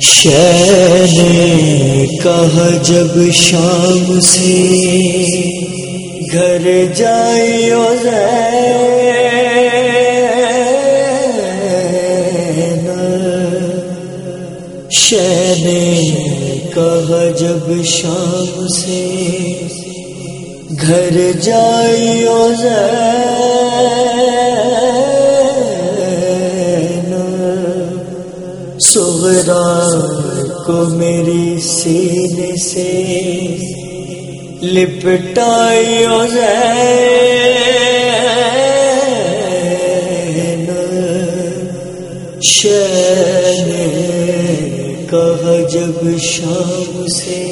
نے کہا جب شام سے گھر جائیو نے کہا جب شام سے گھر جائیو سغرا کو میری سینے سے لپٹائی شین کہا جب شام سے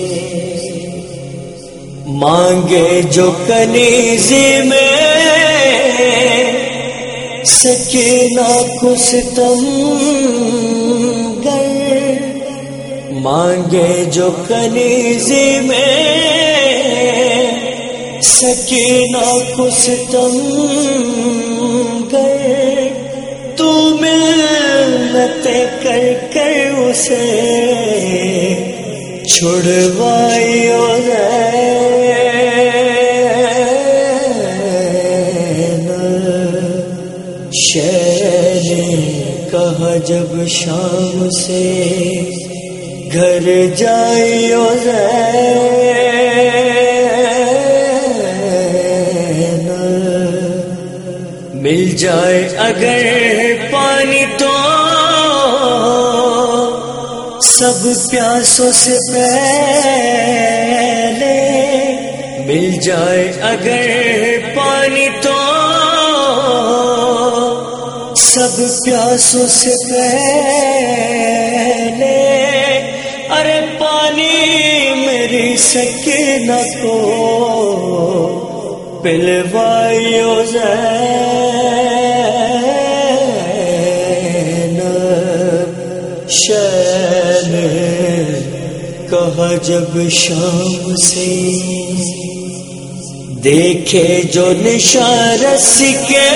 مانگے جو کنیزی میں سکینہ کستم مانگے جو کنیزی میں سکینہ کستم گئے؟ تو ملت کر کر اسے چھڑوائی اور کہا جب شام سے گھر جائیو مل جائے اگر پانی تو۔ سب پیاسوں سے پہلے مل جائے اگر پانی تو۔ سب پیاسوں سے پہلے سکینہ کو پلوائیو شین کہا جب شام سے۔ دیکھے جو نشارس کے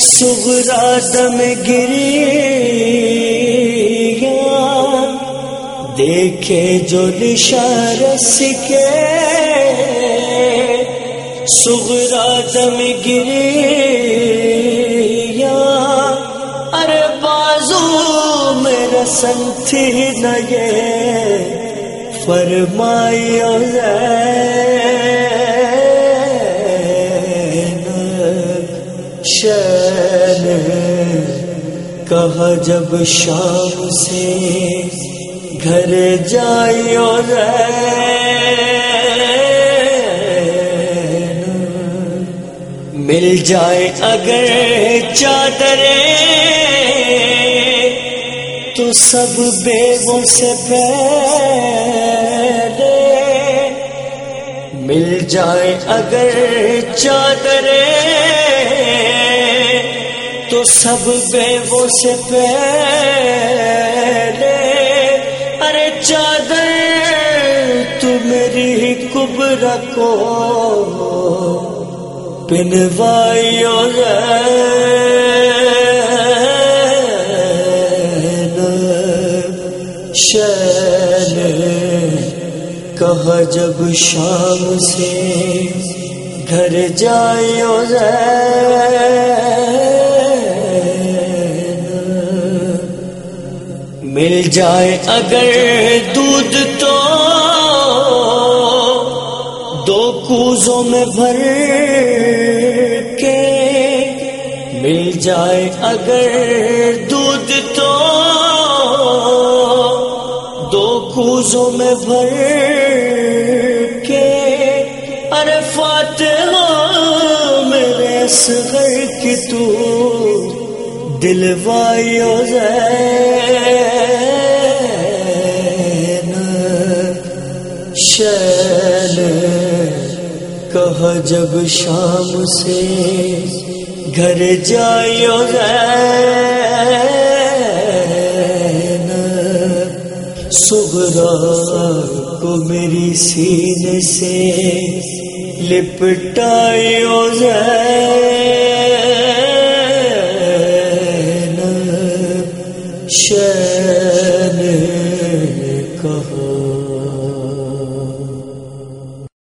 سغرا دم گری دیکھے جو نشار سکھے سغرا دم گری ارے بازو میرا سنتھی نگے فرمائی شین کہا جب شام سے گھر جائیو مل جائے اگر چادر۔ تو سب بیگوں سے پہلے۔ مل جائے اگر چادر۔ تو سب بیگوں سے پہلے۔ ارے چادر تو میری کبر کو پنوائی شین کہا جب شام سے گھر جائیو مل جائے اگر دودھ تو دو کوزوں میں بھر کے مل جائے اگر دودھ تو دو کوزوں میں بھر کے ارے فاتحہ میرے سغر کی تو دلوائیو شین کہا جب شام سے گھر جائیو سغرا کو میری سینے سے لپٹائیو